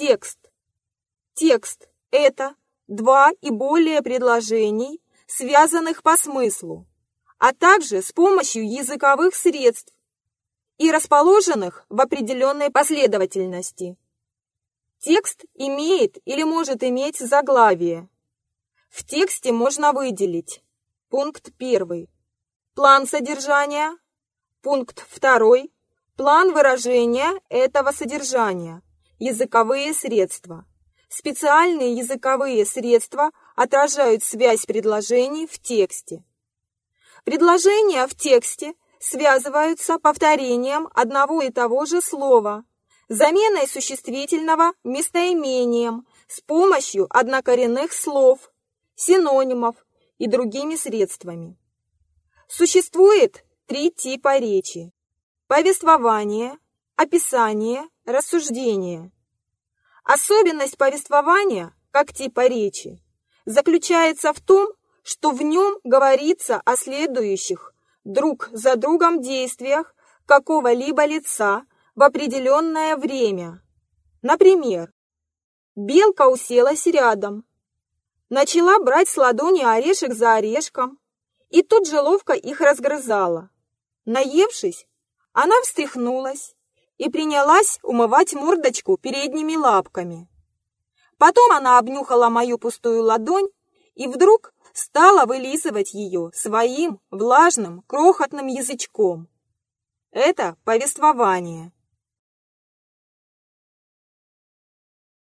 Текст. Текст – это два и более предложений, связанных по смыслу, а также с помощью языковых средств и расположенных в определенной последовательности. Текст имеет или может иметь заглавие. В тексте можно выделить пункт 1 – план содержания, пункт 2 – план выражения этого содержания, языковые средства. Специальные языковые средства отражают связь предложений в тексте. Предложения в тексте связываются повторением одного и того же слова, заменой существительного местоимением с помощью однокоренных слов, синонимов и другими средствами. Существует три типа речи – повествование, описание, рассуждение. Особенность повествования, как типа речи, заключается в том, что в нем говорится о следующих друг за другом действиях какого-либо лица в определенное время. Например, белка уселась рядом, начала брать с ладони орешек за орешком и тут же ловко их разгрызала. Наевшись, она встряхнулась и принялась умывать мордочку передними лапками. Потом она обнюхала мою пустую ладонь и вдруг стала вылизывать ее своим влажным крохотным язычком. Это повествование.